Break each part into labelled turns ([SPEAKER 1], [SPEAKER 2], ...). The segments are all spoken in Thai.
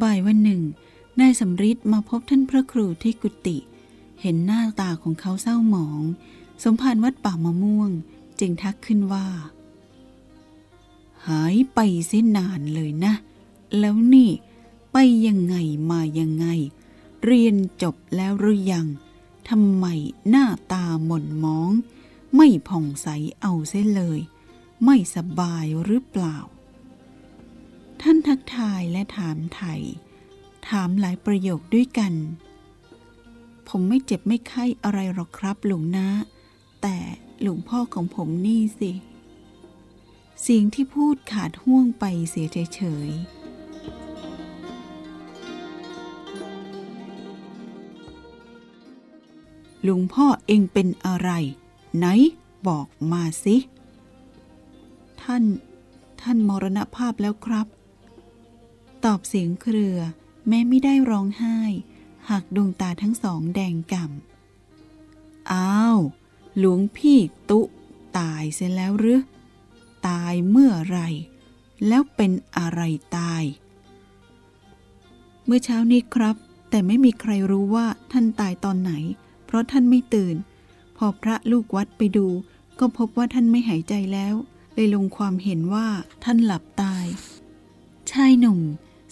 [SPEAKER 1] บ่ายวันหนึ่งนายสำริดมาพบท่านพระครูที่กุฏิเห็นหน้าตาของเขาเศร้าหมอง สมภารวัดป่ามะม่วง จึงทักขึ้นว่า หายไปเส้นนานเลยนะ แล้วนี่ ไปยังไงมายังไง เรียนจบแล้วหรือยังทำไมหน้าตาหม่นมอง ไม่ผ่องใสเอาเส้นเลย ไม่สบายหรือเปล่า ท่านทักทายและถามไถ่ถามหลายประโยคด้วยกัน ผมไม่เจ็บไม่ไข้อะไรหรอกครับหลวงนะ แต่หลวงพ่อของผมนี่สิสิ่งที่พูดขาดห่วงไปเสียเฉยๆลุงพ่อเองเป็นอะไร ไหนบอกมาสิ ท่าน ท่านมรณภาพแล้วครับ ตอบเสียงเครือ แม้ไม่ได้ร้องไห้ หากดวงตาทั้งสองแดงก่ำอ้าว หลวงพี่ตุ ตายเสียแล้วหรือ ตายเมื่อไร แล้วเป็นอะไรตาย เมื่อเช้านี้ครับ แต่ไม่มีใครรู้ว่าท่านตายตอนไหน เพราะท่านไม่ตื่น พอพระลูกวัดไปดู ก็พบว่าท่านไม่หายใจแล้ว เลยลงความเห็นว่าท่านหลับตายชายหนุ่ม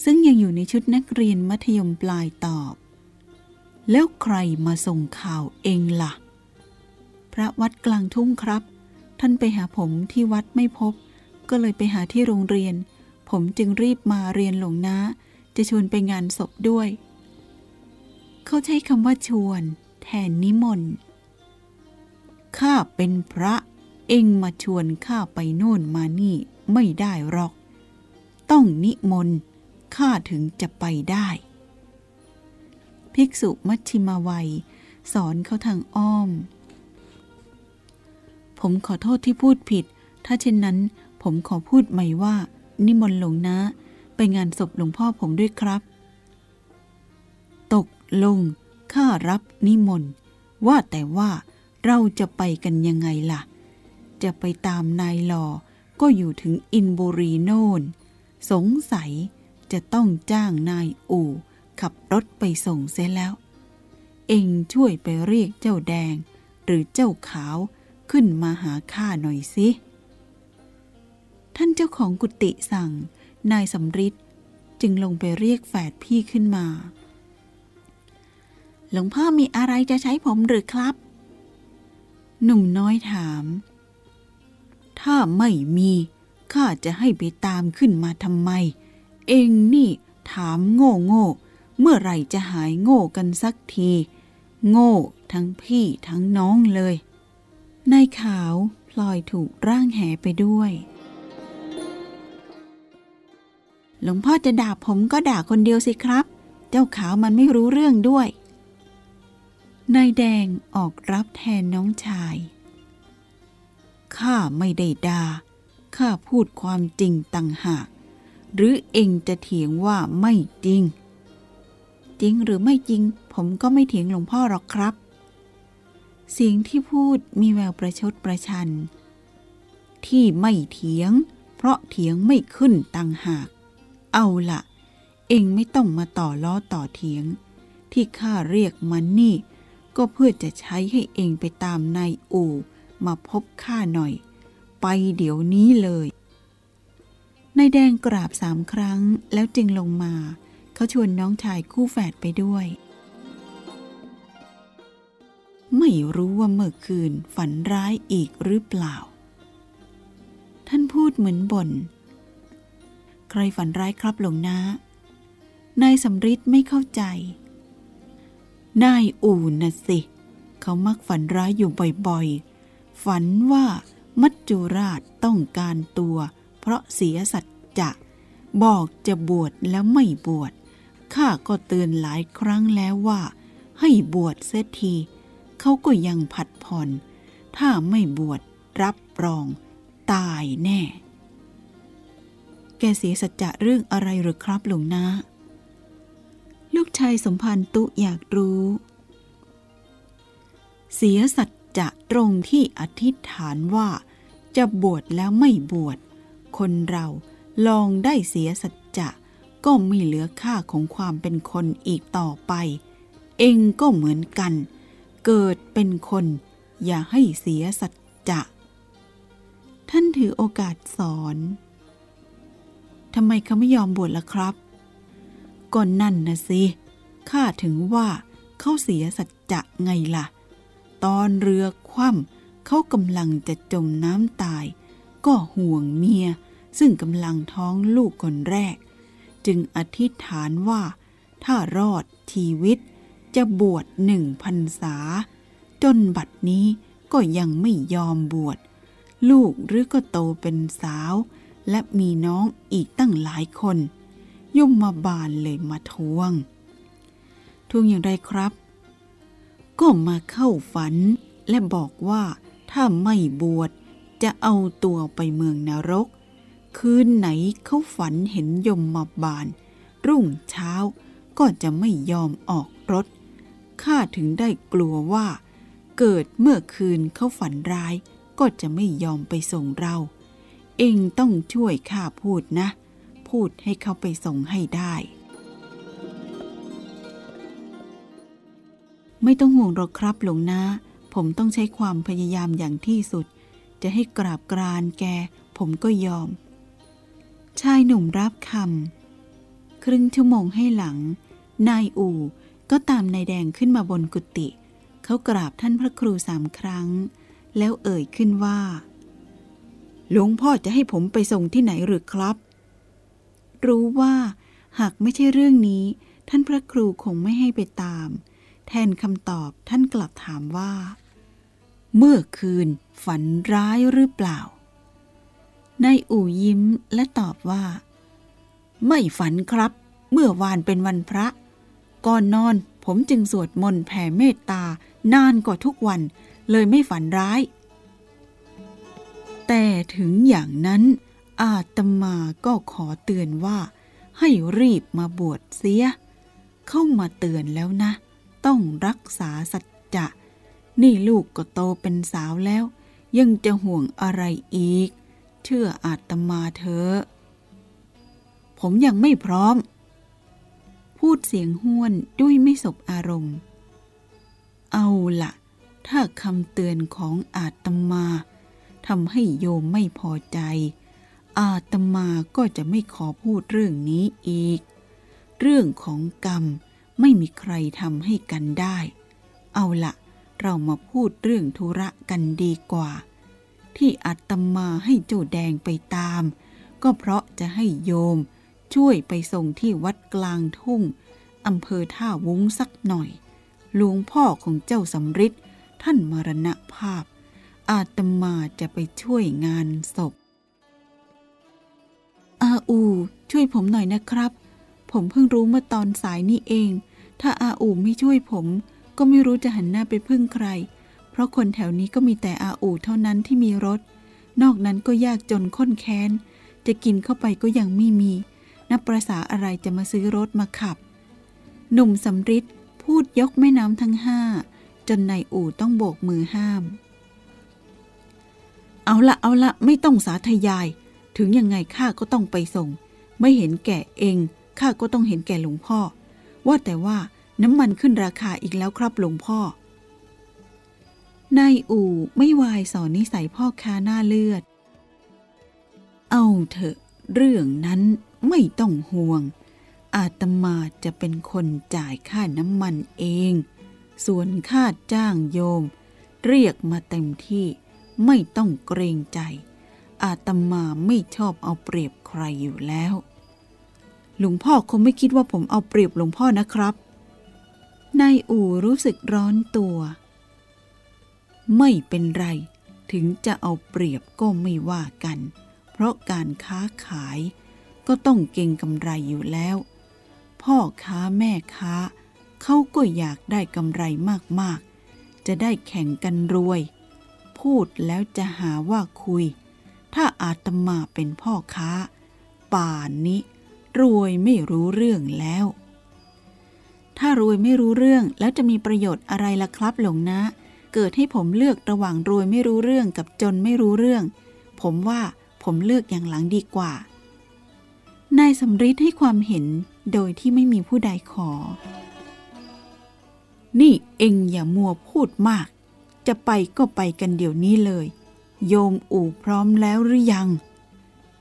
[SPEAKER 1] ซึ่งยังอยู่ในชุดนักเรียนมัธยมปลายตอบ แล้วใครมาส่งข่าวเองละ่ะ พระวัดกลางทุ่งครับ ท่านไปหาผมที่วัดไม่พบ ก็เลยไปหาที่โรงเรียน ผมจึงรีบมาเรียนหลวงนะจะชวนไปงานศพด้วย เขาใช้คำว่าชวน แทนนิมนต์ข้าเป็นพระ เองมาชวนข้าไปโน่นมานี่ไม่ได้หรอก ต้องนิมนต์ ข้าถึงจะไปได้ ภิกษุมัชชิมาวัย สอนเขาทางอ้อม ผมขอโทษที่พูดผิด ถ้าเช่นนั้น ผมขอพูดใหม่ว่า นิมนต์หลวงนะ ไปงานศพหลวงพ่อผมด้วยครับ ตกลงข้ารับนิมนต์ ว่าแต่ว่าเราจะไปกันยังไงล่ะ จะไปตามนายหลอก็อยู่ถึงอินบุรีโน่น สงสัย จะต้องจ้างนายอู่ ขับรถไปส่งเสียแล้ว เองช่วยไปเรียกเจ้าแดง หรือเจ้าขาวขึ้นมาหาข้าหน่อยสิ ท่านเจ้าของกุฏิสั่ง นายสำริดจึงลงไปเรียกแฝดพี่ขึ้นมา หลวงพ่อมีอะไรจะใช้ผมหรือครับ หนุ่มน้อยถาม ถ้าไม่มีข้าจะให้ไปตามขึ้นมาทำไม เองนี่ถามโง่โง่เมื่อไหร่จะหายโง่กันสักที โง่ทั้งพี่ทั้งน้องเลยนายขาวพลอยถูกร่างแหไปด้วย หลวงพ่อจะด่าผมก็ด่าคนเดียวสิครับ เจ้าขาวมันไม่รู้เรื่องด้วย นายแดงออกรับแทนน้องชาย ข้าไม่ได้ด่าข้าพูดความจริงต่างหาก หรือเองจะเถียงว่าไม่จริง จริงหรือไม่จริง ผมก็ไม่เถียงหลวงพ่อหรอกครับ เสียงที่พูดมีแววประชดประชัน ที่ไม่เถียง เพราะเถียงไม่ขึ้นต่างหาก เอาละเองไม่ต้องมาต่อล้อต่อเถียง ที่ข้าเรียกมันนี่ ก็เพื่อจะใช้ให้เองไปตามนายอู่มาพบข้าหน่อย ไปเดี๋ยวนี้เลย นายแดงกราบสามครั้งแล้วจึงลงมา เขาชวนน้องชายคู่แฝดไปด้วย ไม่รู้ว่าเมื่อคืนฝันร้ายอีกหรือเปล่า ท่านพูดเหมือนบน่น ใครฝันร้ายครับหลวงนะนายสำริดไม่เข้าใจ นายอู่น่ะสิ เขามักฝันร้ายอยู่บ่อยๆ ฝันว่ามัจจุราชต้องการตัว เพราะเสียสัจจะบอกจะบวชแล้วไม่บวชข้าก็เตือนหลายครั้งแล้วว่า ให้บวชเสียทีเขาก็ยังผัดผ่อน ถ้าไม่บวชรับรอง ตายแน่ แกเสียสัจจะเรื่องอะไรหรือครับหลวงนาลูกชายสมพันธ์ตุอยากรู้ เสียสัจจะตรงที่อธิษฐานว่า จะบวชแล้วไม่บวช คนเราลองได้เสียสัจจะก็ไม่เหลือค่าของความเป็นคนอีกต่อไป เองก็เหมือนกัน เกิดเป็นคนอย่าให้เสียสัจจะ ท่านถือโอกาสสอนทำไมเขาไม่ยอมบวชล่ะครับก็นั่นนะสิข้าถึงว่าเขาเสียสัจจะไงล่ะ ตอนเรือคว่ำเขากำลังจะจมน้ำตาย ก็ห่วงเมียซึ่งกำลังท้องลูกคนแรก จึงอธิษฐานว่า ถ้ารอดชีวิต จะบวชหนึ่งพรรษา จนบัดนี้ก็ยังไม่ยอมบวช ลูกหรือก็โตเป็นสาว และมีน้องอีกตั้งหลายคน ย่มมาบานเลยมาทวง ทวงอย่างไรครับ ก็มาเข้าฝันและบอกว่าถ้าไม่บวช จะเอาตัวไปเมืองนรก คืนไหนเขาฝันเห็นยมมาบาน รุ่งเช้าก็จะไม่ยอมออกรถ ข้าถึงได้กลัวว่า เกิดเมื่อคืนเขาฝันร้าย ก็จะไม่ยอมไปส่งเรา เองต้องช่วยข้าพูดนะ พูดให้เขาไปส่งให้ได้ ไม่ต้องห่วงหรอกครับหลวงนาผมต้องใช้ความพยายามอย่างที่สุด จะให้กราบกรานแกผมก็ยอม ชายหนุ่มรับคำครึ่งชั่วโมงให้หลัง นายอู่ก็ตามนายแดงขึ้นมาบนกุฏิเขากราบท่านพระครูสามครั้ง แล้วเอ่ยขึ้นว่า หลวงพ่อจะให้ผมไปส่งที่ไหนหรือครับ รู้ว่า หากไม่ใช่เรื่องนี้ ท่านพระครูคงไม่ให้ไปตาม แทนคำตอบท่านกลับถามว่า เมื่อคืนฝันร้ายหรือเปล่า นายอู่ยิ้มและตอบว่า ไม่ฝันครับ เมื่อวานเป็นวันพระ ก่อนนอนผมจึงสวดมนต์แผ่เมตตานานกว่าทุกวัน เลยไม่ฝันร้าย แต่ถึงอย่างนั้น อาตมาก็ขอเตือนว่า ให้รีบมาบวชเสีย เข้ามาเตือนแล้วนะ ต้องรักษาสัจจะ นี่ลูกก็โตเป็นสาวแล้ว ยังจะห่วงอะไรอีก เชื่ออาตมาเถอะผมยังไม่พร้อม พูดเสียงห้วนด้วยไม่สบอารมณ์ เอาละ ถ้าคำเตือนของอาตมาทำให้โยมไม่พอใจ อาตมาก็จะไม่ขอพูดเรื่องนี้อีก เรื่องของกรรมไม่มีใครทำให้กันได้ เอาละ เรามาพูดเรื่องธุระกันดีกว่า ที่อาตมาให้เจ้าแดงไปตาม ก็เพราะจะให้โยม ช่วยไปส่งที่วัดกลางทุ่งอำเภอท่าวุ้งสักหน่อย หลวงพ่อของเจ้าสำริดท่านมรณภาพ อาตมาจะไปช่วยงานศพ อาอู ช่วยผมหน่อยนะครับ ผมเพิ่งรู้เมื่อตอนสายนี่เอง ถ้าอาอูไม่ช่วยผม ก็ไม่รู้จะหันหน้าไปพึ่งใคร เพราะคนแถวนี้ก็มีแต่อาอูเท่านั้นที่มีรถ นอกนั้นก็ยากจนข้นแค้น จะกินเข้าไปก็ยังไม่มี นับประษาอะไรจะมาซื้อรถมาขับ หนุ่มสำริดพูดยกแม่น้ำทั้งห้า จนนายอู่ต้องโบกมือห้าม เอาละเอาละไม่ต้องสาธยาย ถึงยังไงข้าก็ต้องไปส่ง ไม่เห็นแก่เองข้าก็ต้องเห็นแก่หลวงพ่อ ว่าแต่ว่า น้ำมันขึ้นราคาอีกแล้วครับหลวงพ่อ นายอู่ไม่วายสอนนิสัยพ่อค้าหน้าเลือด เอาเถอะ เรื่องนั้นไม่ต้องห่วง อาตมาจะเป็นคนจ่ายค่าน้ำมันเอง ส่วนค่าจ้างโยม เรียกมาเต็มที่ไม่ต้องเกรงใจ อาตมาไม่ชอบเอาเปรียบใครอยู่แล้ว หลวงพ่อคงไม่คิดว่าผมเอาเปรียบหลวงพ่อนะครับ นายอู่รู้สึกร้อนตัว ไม่เป็นไร ถึงจะเอาเปรียบก็ไม่ว่ากัน เพราะการค้าขายก็ต้องเก่งกำไรอยู่แล้ว พ่อค้าแม่ค้า เขาก็อยากได้กำไรมากๆ จะได้แข่งกันรวย พูดแล้วจะหาว่าคุย ถ้าอาตมาเป็นพ่อค้า ป่านนี้ รวยไม่รู้เรื่องแล้ว ถ้ารวยไม่รู้เรื่องแล้วจะมีประโยชน์อะไรล่ะครับหลวงนะ เกิดให้ผมเลือกระหว่างรวยไม่รู้เรื่องกับจนไม่รู้เรื่อง ผมว่าผมเลือกอย่างหลังดีกว่านายสำริดให้ความเห็นโดยที่ไม่มีผู้ใดขอ นี่เองอย่ามัวพูดมาก จะไปก็ไปกันเดี๋ยวนี้เลย โยมอู่พร้อมแล้วหรือยัง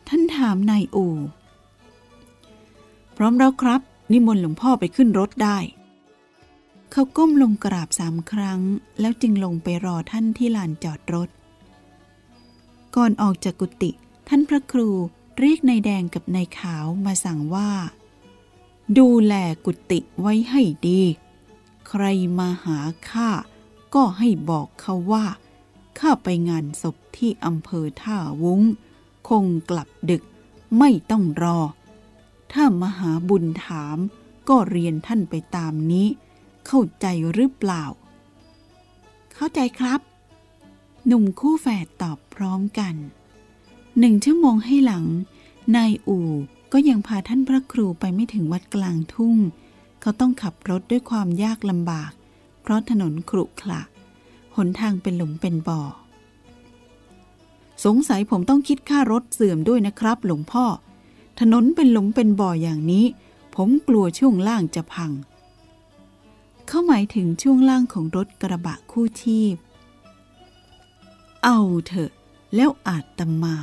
[SPEAKER 1] ท่านถามนายอู่ พร้อมแล้วครับ นิมนต์หลวงพ่อไปขึ้นรถได้ เขาก้มลงกราบสามครั้ง แล้วจึงลงไปรอท่านที่ลานจอดรถ ก่อนออกจากกุฏิท่านพระครูเรียกนายแดงกับนายขาวมาสั่งว่า ดูแลกุฏิไว้ให้ดี ใครมาหาข้าก็ให้บอกเขาว่าข้าไปงานศพที่อำเภอท่าวุ้ง คงกลับดึกไม่ต้องรอ ถ้ามหาบุญถาม ก็เรียนท่านไปตามนี้ เข้าใจหรือเปล่า เข้าใจครับ หนุ่มคู่แฝดตอบพร้อมกัน หนึ่งชั่วโมงให้หลัง นายอู่ก็ยังพาท่านพระครูไปไม่ถึงวัดกลางทุ่ง เขาต้องขับรถด้วยความยากลำบาก เพราะถนนขรุขระหนทางเป็นหลุมเป็นบ่อ สงสัยผมต้องคิดค่ารถเสื่อมด้วยนะครับ หลวงพ่อ ถนนเป็นหลุมเป็นบ่ออย่างนี้ ผมกลัวช่วงล่างจะพัง เขาหมายถึงช่วงล่างของรถกระบะคู่ชีพ เอาเถอะ แล้วอาจตมา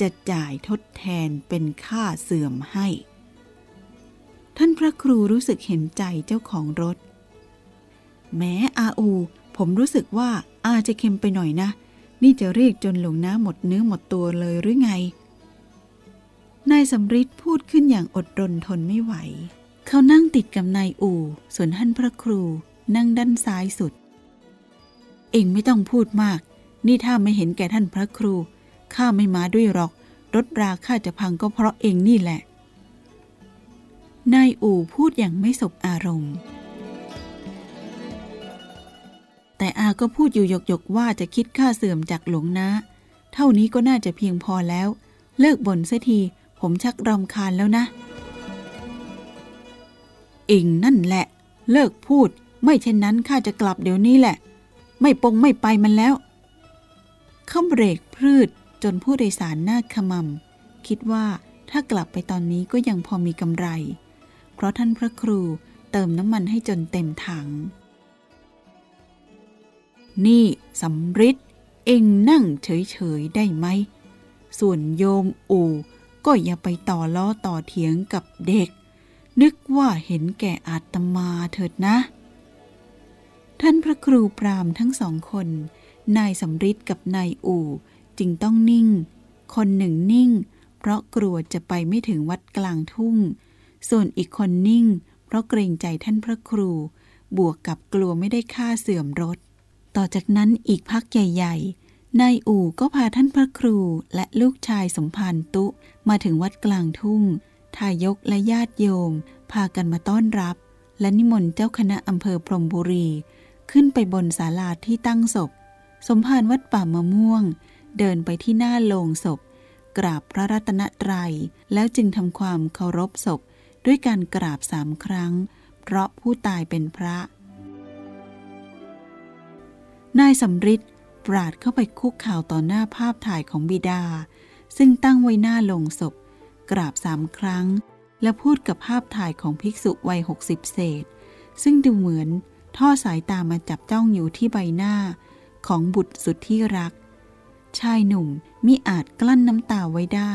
[SPEAKER 1] จะจ่ายทดแทนเป็นค่าเสื่อมให้ ท่านพระครูรู้สึกเห็นใจเจ้าของรถ แม้อาอู ผมรู้สึกว่าอาจะเค็มไปหน่อยนะ นี่จะเรียกจนหลงน้ำหมดเนื้อหมดตัวเลยหรือไง นายสำริดพูดขึ้นอย่างอดรนทนไม่ไหว เขานั่งติดกับนายอู่ ส่วนท่านพระครูนั่งด้านซ้ายสุด เองไม่ต้องพูดมาก นี่ถ้าไม่เห็นแก่ท่านพระครู ข้าไม่มาด้วยหรอก รถราข้าจะพังก็เพราะเองนี่แหละ นายอู่พูดอย่างไม่สบอารมณ์ แต่อาก็พูดอยู่หยกๆว่าจะคิดค่าเสื่อมจากหลวงนะ เท่านี้ก็น่าจะเพียงพอแล้ว เลิกบ่นเสียที ผมชักรำคาญแล้วนะเองนั่นแหละ เลิกพูด ไม่เช่นนั้นข้าจะกลับเดี๋ยวนี้แหละ ไม่ปงไม่ไปมันแล้วเขาเบรกพืชจนผู้โดยสารหน้าขมำคิดว่าถ้ากลับไปตอนนี้ก็ยังพอมีกำไร เพราะท่านพระครูเติมน้ำมันให้จนเต็มถัง นี่สำริดเองนั่งเฉย ๆ ได้ไหม ส่วนโยมอู่ ก็อย่าไปต่อล้อต่อเถียงกับเด็ก นึกว่าเห็นแก่อาตมาเถิดนะ ท่านพระครูปรามทั้งสองคน นายสำริดกับนายอู่จึงต้องนิ่ง คนหนึ่งนิ่ง เพราะกลัวจะไปไม่ถึงวัดกลางทุ่ง ส่วนอีกคนนิ่ง เพราะเกรงใจท่านพระครู บวกกับกลัวไม่ได้ค่าเสื่อมรถ ต่อจากนั้นอีกพักใหญ่ ๆนายอู่ก็พาท่านพระครูและลูกชายสมภารตุ มาถึงวัดกลางทุ่งทายกและญาติโยม พากันมาต้อนรับ และนิมนต์เจ้าคณะอำเภอพรมบุรี ขึ้นไปบนศาลาที่ตั้งศพ สมภารวัดป่ามะม่วง เดินไปที่หน้าโลงศพ กราบพระรัตนตรัย แล้วจึงทำความเคารพศพ ด้วยการกราบสามครั้ง เพราะผู้ตายเป็นพระ นายสำริดปราดเข้าไปคุกข่าวต่อหน้าภาพถ่ายของบิดา ซึ่งตั้งไว้หน้าลงศพ กราบสามครั้ง และพูดกับภาพถ่ายของภิกษุวัยหกสิบเศษ ซึ่งดูเหมือนท่อสายตามาจับจ้องอยู่ที่ใบหน้าของบุตรสุดที่รัก ชายหนุ่มมิอาจกลั้นน้ำตาไว้ได้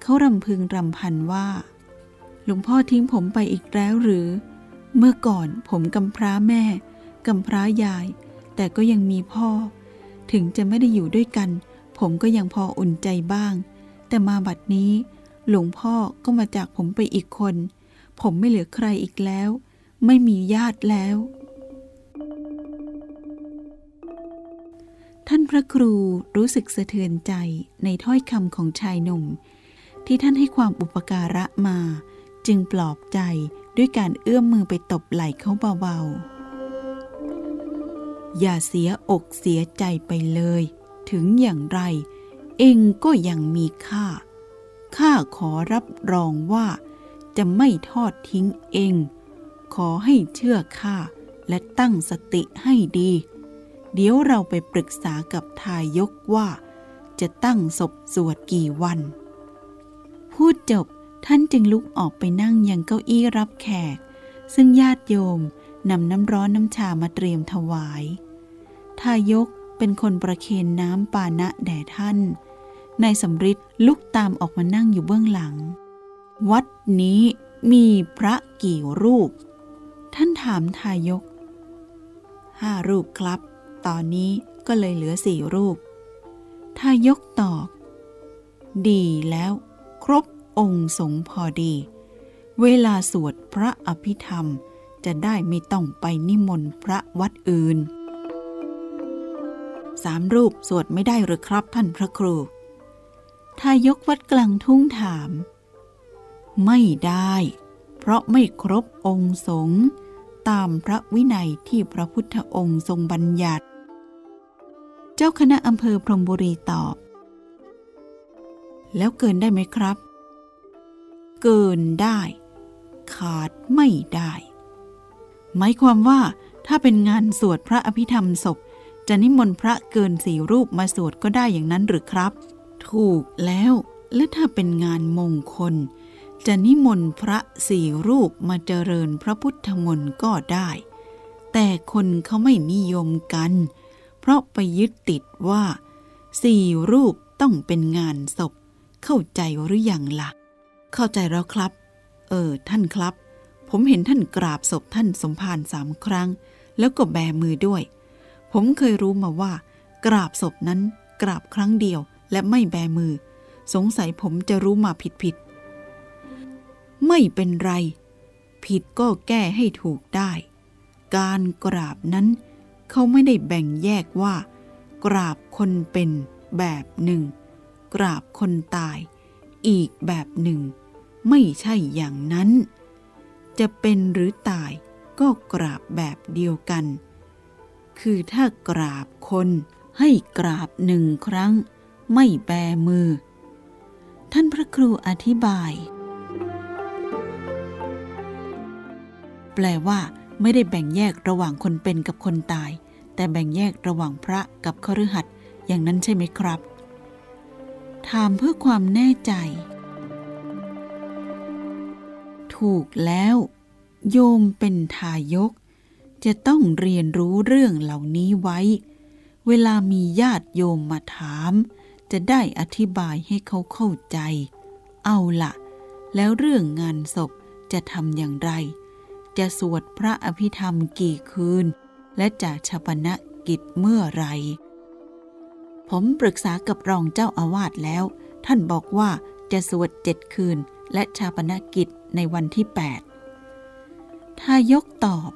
[SPEAKER 1] เขารำพึงรำพันว่า หลวงพ่อทิ้งผมไปอีกแล้วหรือ เมื่อก่อนผมกำพร้าแม่กำพร้ายาย แต่ก็ยังมีพ่อ ถึงจะไม่ได้อยู่ด้วยกัน ผมก็ยังพออุ่นใจบ้าง แต่มาบัดนี้ หลวงพ่อก็มาจากผมไปอีกคน ผมไม่เหลือใครอีกแล้ว ไม่มีญาติแล้ว ท่านพระครูรู้สึกสะเทือนใจในถ้อยคำของชายหนุ่ม ที่ท่านให้ความอุปการะมา จึงปลอบใจด้วยการเอื้อมมือไปตบไหล่เขาเบาๆอย่าเสียอกเสียใจไปเลย ถึงอย่างไร เองก็ยังมีค่า ข้าขอรับรองว่า จะไม่ทอดทิ้งเอง ขอให้เชื่อข้าและตั้งสติให้ดี เดี๋ยวเราไปปรึกษากับทายกว่า จะตั้งศพสวดกี่วัน พูดจบท่านจึงลุกออกไปนั่งยังเก้าอี้รับแขก ซึ่งญาติโยมนำน้ำร้อนน้ำชามาเตรียมถวาย ทายก เป็นคนประเคนน้ำปานะแด่ท่านนายสำริดลุกตามออกมานั่งอยู่เบื้องหลัง วัดนี้มีพระกี่รูป ท่านถามทายก ห้ารูปครับ ตอนนี้ก็เลยเหลือสี่รูป ทายกตอบ ดีแล้ว ครบองค์สงพอดี เวลาสวดพระอภิธรรมจะได้ไม่ต้องไปนิมนต์พระวัดอื่น สามรูปสวดไม่ได้หรือครับท่านพระครู ทายกวัดกลางทุ่งถาม ไม่ได้ เพราะไม่ครบองค์สงฆ์ตามพระวินัยที่พระพุทธองค์ทรงบัญญัติ เจ้าคณะอำเภอพรมบุรีตอบ แล้วเกินได้ไหมครับ เกินได้ ขาดไม่ได้ หมายความว่าถ้าเป็นงานสวดพระอภิธรรมศพ จะนิมนต์พระเกินสี่รูปมาสวดก็ได้อย่างนั้นหรือครับ ถูกแล้ว และถ้าเป็นงานมงคล จะนิมนต์พระสี่รูปมาเจริญพระพุทธมนต์ก็ได้ แต่คนเขาไม่นิยมกัน เพราะไปยึดติดว่าสี่รูปต้องเป็นงานศพ เข้าใจหรืออยังละ่ะ เข้าใจแล้วครับ เออ ท่านครับ ผมเห็นท่านกราบศพท่านสมภารสามครั้ง แล้วก็แบมือด้วย ผมเคยรู้มาว่า กราบศพนั้นกราบครั้งเดียวและไม่แบมือ สงสัยผมจะรู้มาผิดผิด ไม่เป็นไร ผิดก็แก้ให้ถูกได้ การกราบนั้น เขาไม่ได้แบ่งแยกว่า กราบคนเป็นแบบหนึ่ง กราบคนตาย อีกแบบหนึ่ง ไม่ใช่อย่างนั้น จะเป็นหรือตายก็กราบแบบเดียวกัน คือถ้ากราบคนให้กราบหนึ่งครั้ง ไม่แบมือ ท่านพระครูอธิบาย แปลว่า ไม่ได้แบ่งแยกระหว่างคนเป็นกับคนตาย แต่แบ่งแยกระหว่างพระกับคฤหัสถ์อย่างนั้นใช่ไหมครับ ถามเพื่อความแน่ใจ ถูกแล้ว โยมเป็นทายก จะต้องเรียนรู้เรื่องเหล่านี้ไว้ เวลามีญาติโยมมาถาม จะได้อธิบายให้เขาเข้าใจ เอาละ แล้วเรื่องงานศพจะทำอย่างไร จะสวดพระอภิธรรมกี่คืน และจะชาปนกิจเมื่อไร ผมปรึกษากับรองเจ้าอาวาสแล้ว ท่านบอกว่าจะสวดเจ็ดคืนและชาปนกิจในวันที่ 8 ทายกตอบ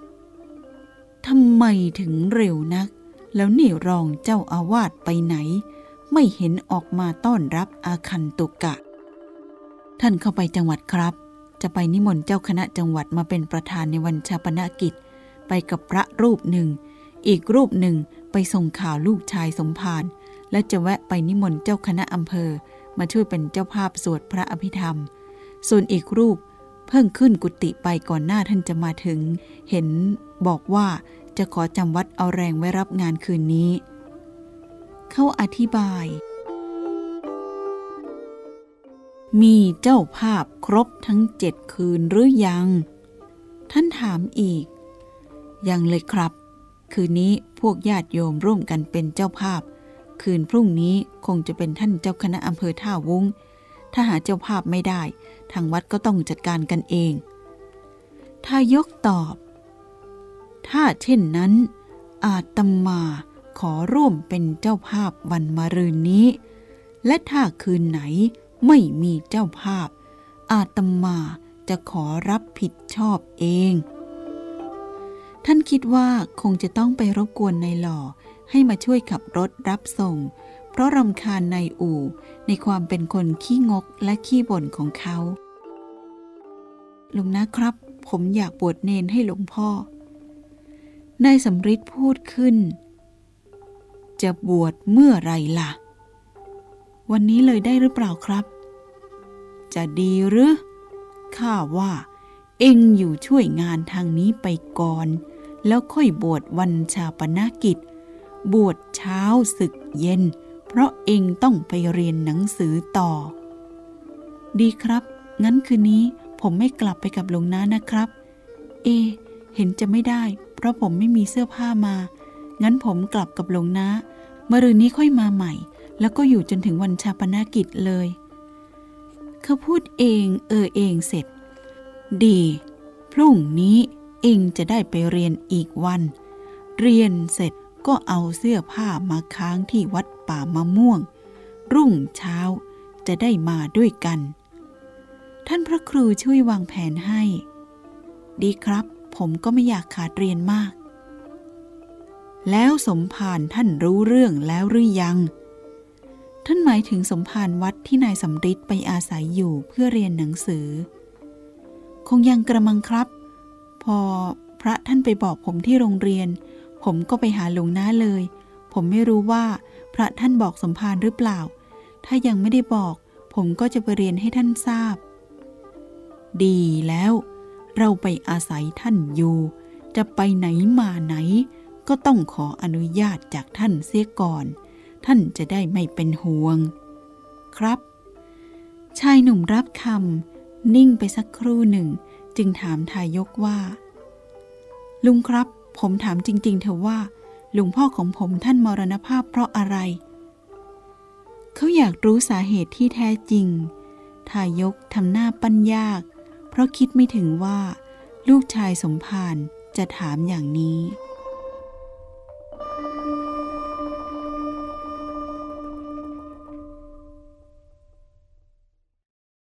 [SPEAKER 1] ทำไมถึงเร็วนัก แล้วนี่รองเจ้าอาวาสไปไหน ไม่เห็นออกมาต้อนรับอาคันตุกะ ท่านเข้าไปจังหวัดครับ จะไปนิมนต์เจ้าคณะจังหวัดมาเป็นประธานในวันชาปนกิจ ไปกับพระรูปหนึ่ง อีกรูปหนึ่งไปส่งข่าวลูกชายสมภารและจะแวะไปนิมนต์เจ้าคณะอำเภอ มาช่วยเป็นเจ้าภาพสวดพระอภิธรรม ส่วนอีกรูปเพิ่งขึ้นกุฏิไปก่อนหน้าท่านจะมาถึง เห็น บอกว่าจะขอจำวัดเอาแรงไว้รับงานคืนนี้ เขาอธิบาย มีเจ้าภาพครบทั้งเจ็ดคืนหรือยัง ท่านถามอีก ยังเลยครับ คืนนี้พวกญาติโยมร่วมกันเป็นเจ้าภาพ คืนพรุ่งนี้คงจะเป็นท่านเจ้าคณะอำเภอท่าวุ้ง ถ้าหาเจ้าภาพไม่ได้ ทางวัดก็ต้องจัดการกันเอง ทายกตอบ ถ้าเช่นนั้น อาตมาขอร่วมเป็นเจ้าภาพวันมะรืนนี้ และถ้าคืนไหนไม่มีเจ้าภาพ อาตมาจะขอรับผิดชอบเอง ท่านคิดว่าคงจะต้องไปรบกวนในหล่อให้มาช่วยขับรถรับส่ง เพราะรำคาญในอู่ในความเป็นคนขี้งกและขี้บ่นของเขาลุงนะครับ ผมอยากบวชเนนให้หลวงพ่อ นายสำริดพูดขึ้น จะบวชเมื่อไรล่ะ วันนี้เลยได้หรือเปล่าครับ จะดีหรือข้าว่า เอ็งอยู่ช่วยงานทางนี้ไปก่อน แล้วค่อยบวชวันชาปนกิจ บวชเช้าศึกเย็น เพราะเอ็งต้องไปเรียนหนังสือต่อ ดีครับ งั้นคืนนี้ผมไม่กลับไปกับหลวงน้านะครับ เอ เห็นจะไม่ได้ เพราะผมไม่มีเสื้อผ้ามา งั้นผมกลับกับหลวงน้ามะรืนนี้ค่อยมาใหม่ แล้วก็อยู่จนถึงวันชาปนากิจเลย เขาพูดเองเออเองเสร็จ ดี พรุ่งนี้เองจะได้ไปเรียนอีกวัน เรียนเสร็จก็เอาเสื้อผ้ามาค้างที่วัดป่ามะม่วง รุ่งเช้าจะได้มาด้วยกัน ท่านพระครูช่วยวางแผนให้ ดีครับ ผมก็ไม่อยากขาดเรียนมาก แล้วสมภารท่านรู้เรื่องแล้วหรือยัง ท่านหมายถึงสมภารวัดที่นายสำริดไปอาศัยอยู่เพื่อเรียนหนังสือ คงยังกระมังครับ พอพระท่านไปบอกผมที่โรงเรียน ผมก็ไปหาหลวงน้าเลย ผมไม่รู้ว่าพระท่านบอกสมภารหรือเปล่า ถ้ายังไม่ได้บอก ผมก็จะไปเรียนให้ท่านทราบ ดีแล้ว เราไปอาศัยท่านอยู่ จะไปไหนมาไหน ก็ต้องขออนุญาตจากท่านเสียก่อน ท่านจะได้ไม่เป็นห่วง ครับ ชายหนุ่มรับคำนิ่งไปสักครู่หนึ่ง จึงถามทายกว่า ลุงครับ ผมถามจริง ๆเถอะว่าลุงพ่อของผมท่านมรณภาพเพราะอะไร เขาอยากรู้สาเหตุที่แท้จริง ทายกทำหน้าปั้นยาก เพราะคิดไม่ถึงว่า ลูกชายสมภารจะถามอย่างนี้